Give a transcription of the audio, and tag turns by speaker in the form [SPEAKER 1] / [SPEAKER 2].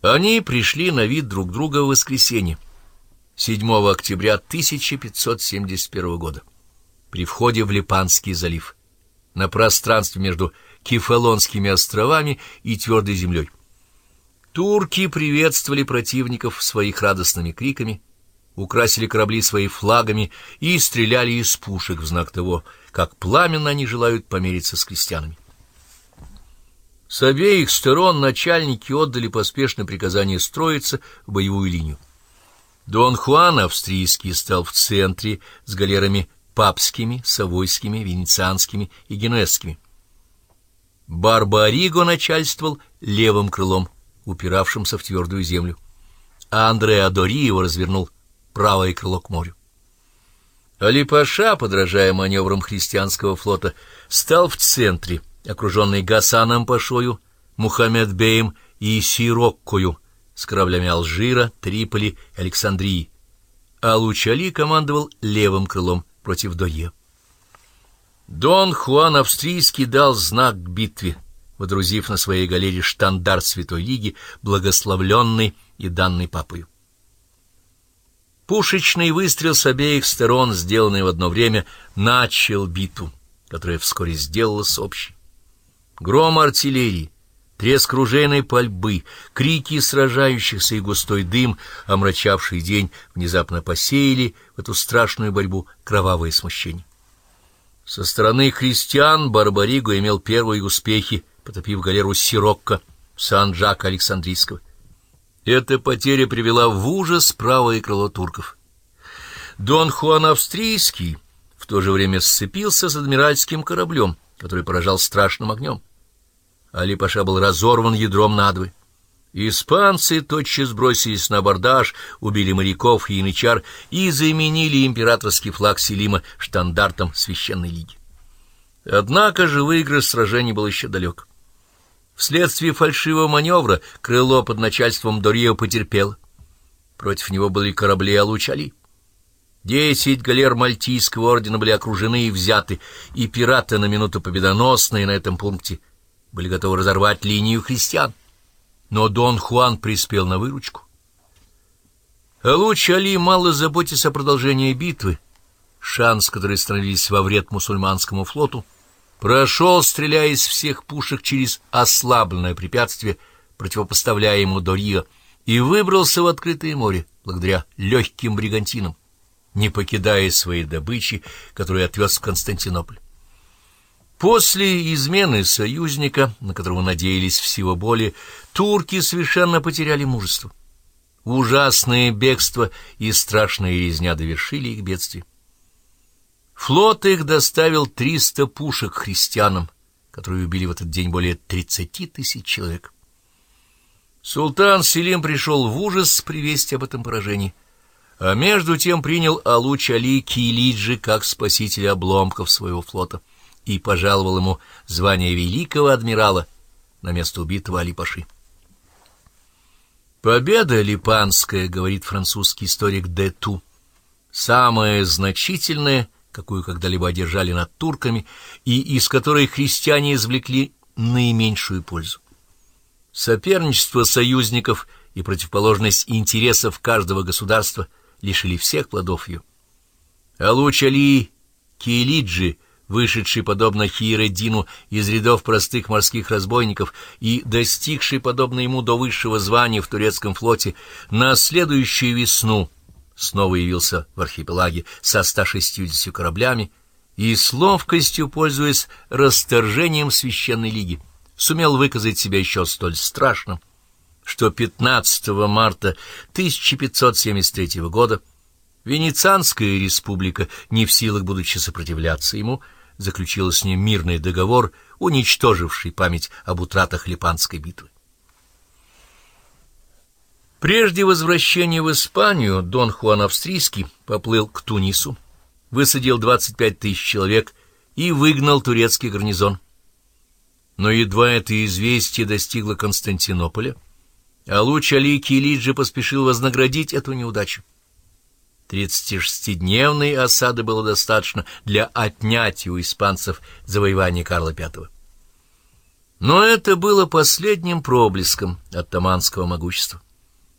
[SPEAKER 1] Они пришли на вид друг друга в воскресенье, 7 октября 1571 года, при входе в Липанский залив, на пространстве между Кефалонскими островами и твердой землей. Турки приветствовали противников своих радостными криками, украсили корабли свои флагами и стреляли из пушек в знак того, как пламенно они желают помериться с крестьянами. С обеих сторон начальники отдали поспешное приказание строиться в боевую линию. Дон Хуан австрийский стал в центре с галерами папскими, савойскими, венецианскими и генуэзскими. Барбариго начальствовал левым крылом, упиравшимся в твердую землю, а Андреа Дориево развернул правое крыло к морю. Али-Паша, подражая маневрам христианского флота, стал в центре, окруженный Гасаном Пашою, Мухаммед-Беем и Сироккою с кораблями Алжира, Триполи и Александрии, а Лучали командовал левым крылом против Дое. Дон Хуан Австрийский дал знак к битве, водрузив на своей галере штандарт Святой Лиги, благословленный и данный папою. Пушечный выстрел с обеих сторон, сделанный в одно время, начал битву, которая вскоре сделалась общей. Гром артиллерии, треск ружейной пальбы, крики сражающихся и густой дым, омрачавший день, внезапно посеяли в эту страшную борьбу кровавое смущение. Со стороны христиан Барбариго имел первые успехи, потопив галеру Сирокко, Сан-Жака Александрийского. Эта потеря привела в ужас правое крыло турков. Дон Хуан Австрийский в то же время сцепился с адмиральским кораблем, который поражал страшным огнем. Али-Паша был разорван ядром надвое. Испанцы тотчас бросились на абордаж, убили моряков и янычар и заменили императорский флаг Селима штандартом Священной Лиги. Однако же выигрыш сражений был еще далек. Вследствие фальшивого маневра крыло под начальством Дорио потерпело. Против него были корабли Алучали. Десять галер Мальтийского ордена были окружены и взяты, и пираты на минуту победоносные на этом пункте были готовы разорвать линию христиан. Но Дон Хуан приспел на выручку. Луч Али, мало заботясь о продолжении битвы, шанс, который становились во вред мусульманскому флоту, прошел, стреляя из всех пушек через ослабленное препятствие, противопоставляя ему Дорио, и выбрался в открытое море благодаря легким бригантинам, не покидая своей добычи, которую отвез в Константинополь. После измены союзника, на которого надеялись всего более, турки совершенно потеряли мужество. Ужасное бегство и страшная резня довершили их бедствие. Флот их доставил триста пушек христианам, которые убили в этот день более тридцати тысяч человек. Султан Селим пришел в ужас при вести об этом поражении, а между тем принял Алуч Али Килиджи как спасителя обломков своего флота — и пожаловал ему звание великого адмирала на место убитого Али-Паши. «Победа Липанская, — говорит французский историк Де Ту, — самая значительная, какую когда-либо одержали над турками, и из которой христиане извлекли наименьшую пользу. Соперничество союзников и противоположность интересов каждого государства лишили всех плодов ее. Алуч Али Киелиджи — вышедший, подобно Хиереддину, из рядов простых морских разбойников и достигший, подобно ему, до высшего звания в турецком флоте, на следующую весну снова явился в архипелаге со 160 кораблями и с ловкостью, пользуясь расторжением Священной Лиги, сумел выказать себя еще столь страшным, что 15 марта 1573 года Венецианская республика, не в силах, будучи сопротивляться ему, — заключила с ним мирный договор, уничтоживший память об утратах Липанской битвы. Прежде возвращения в Испанию Дон Хуан Австрийский поплыл к Тунису, высадил 25 тысяч человек и выгнал турецкий гарнизон. Но едва это известие достигло Константинополя, а луч Али Килиджи поспешил вознаградить эту неудачу. Тридцатишестидневной осады было достаточно для отнятия у испанцев завоевания Карла V. Но это было последним проблеском оттаманского могущества.